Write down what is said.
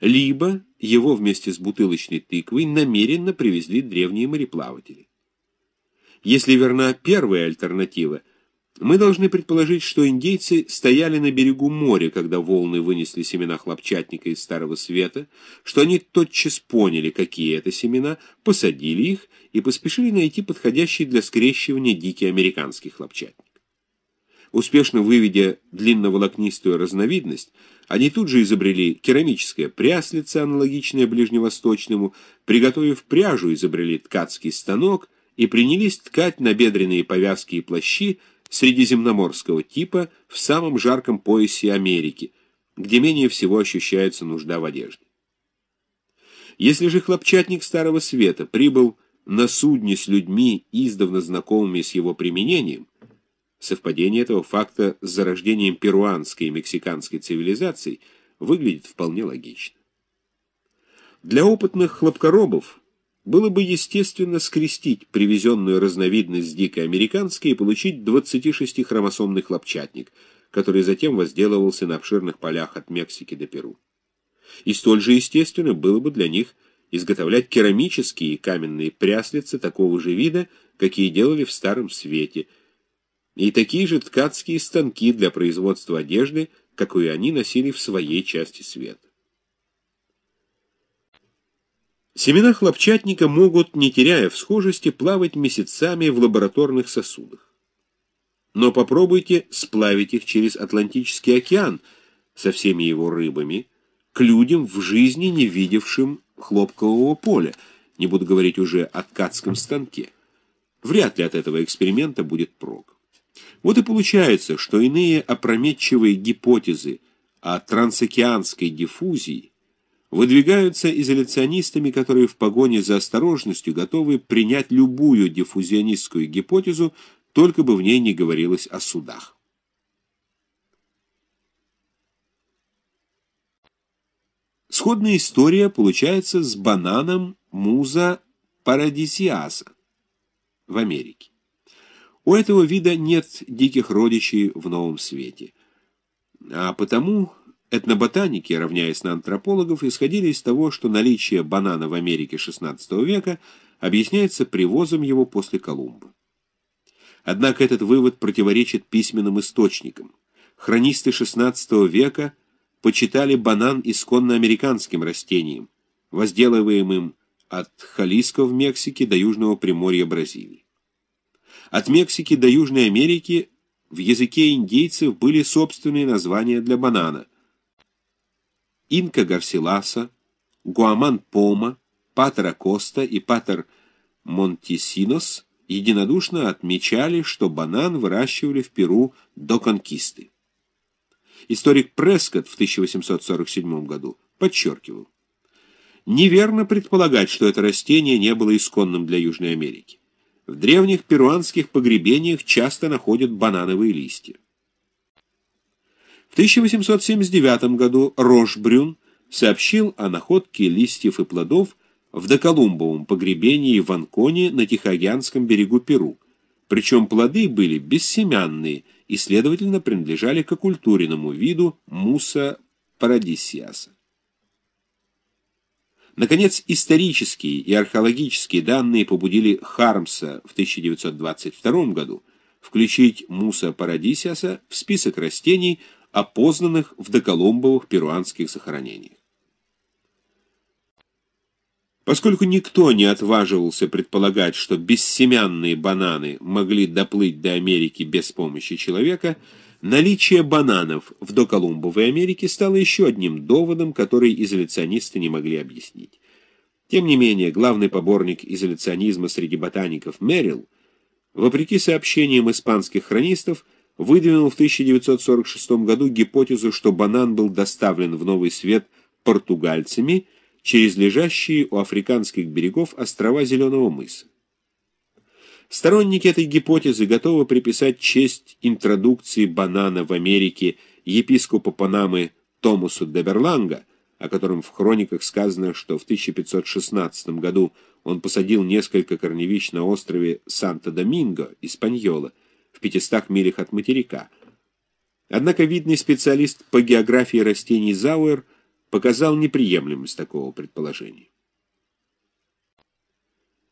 либо его вместе с бутылочной тыквой намеренно привезли древние мореплаватели. Если верна первая альтернатива, мы должны предположить, что индейцы стояли на берегу моря, когда волны вынесли семена хлопчатника из Старого Света, что они тотчас поняли, какие это семена, посадили их и поспешили найти подходящий для скрещивания дикий американский хлопчатник. Успешно выведя длинноволокнистую разновидность, они тут же изобрели керамическое пряслице, аналогичное ближневосточному, приготовив пряжу, изобрели ткацкий станок и принялись ткать набедренные повязки и плащи средиземноморского типа в самом жарком поясе Америки, где менее всего ощущается нужда в одежде. Если же хлопчатник Старого Света прибыл на судне с людьми, издавна знакомыми с его применением, Совпадение этого факта с зарождением перуанской и мексиканской цивилизаций выглядит вполне логично. Для опытных хлопкоробов было бы естественно скрестить привезенную разновидность дикой американской и получить 26-хромосомный хлопчатник, который затем возделывался на обширных полях от Мексики до Перу. И столь же естественно было бы для них изготовлять керамические и каменные пряслицы такого же вида, какие делали в Старом Свете – и такие же ткацкие станки для производства одежды, какую они носили в своей части света. Семена хлопчатника могут, не теряя всхожести, плавать месяцами в лабораторных сосудах. Но попробуйте сплавить их через Атлантический океан со всеми его рыбами к людям в жизни не видевшим хлопкового поля, не буду говорить уже о ткацком станке. Вряд ли от этого эксперимента будет прок. Вот и получается, что иные опрометчивые гипотезы о трансокеанской диффузии выдвигаются изоляционистами, которые в погоне за осторожностью готовы принять любую диффузионистскую гипотезу, только бы в ней не говорилось о судах. Сходная история получается с бананом муза парадисиаса в Америке. У этого вида нет диких родичей в новом свете. А потому этноботаники, равняясь на антропологов, исходили из того, что наличие банана в Америке XVI века объясняется привозом его после Колумба. Однако этот вывод противоречит письменным источникам. Хронисты XVI века почитали банан исконно американским растением, возделываемым от Халиско в Мексике до Южного Приморья Бразилии. От Мексики до Южной Америки в языке индейцев были собственные названия для банана. Инка гарсиласа, Гуаман пома, Патер Акоста и Патер Монтисинос единодушно отмечали, что банан выращивали в Перу до конкисты. Историк Прескотт в 1847 году подчеркивал, неверно предполагать, что это растение не было исконным для Южной Америки. В древних перуанских погребениях часто находят банановые листья. В 1879 году Рошбрюн сообщил о находке листьев и плодов в доколумбовом погребении в Анконе на Тихоокеанском берегу Перу, причем плоды были бессемянные и, следовательно, принадлежали к оккультуренному виду муса парадисиаса. Наконец, исторические и археологические данные побудили Хармса в 1922 году включить Муса парадисиаса в список растений, опознанных в доколумбовых перуанских захоронениях. Поскольку никто не отваживался предполагать, что бессемянные бананы могли доплыть до Америки без помощи человека, Наличие бананов в доколумбовой Америке стало еще одним доводом, который изоляционисты не могли объяснить. Тем не менее, главный поборник изоляционизма среди ботаников Мерилл, вопреки сообщениям испанских хронистов, выдвинул в 1946 году гипотезу, что банан был доставлен в Новый Свет португальцами через лежащие у африканских берегов острова Зеленого мыса. Сторонники этой гипотезы готовы приписать честь интродукции банана в Америке епископу Панамы Томасу де Берланга, о котором в хрониках сказано, что в 1516 году он посадил несколько корневищ на острове Санто-Доминго, Испаньола, в 500 милях от материка. Однако видный специалист по географии растений Зауэр показал неприемлемость такого предположения.